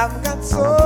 I've got so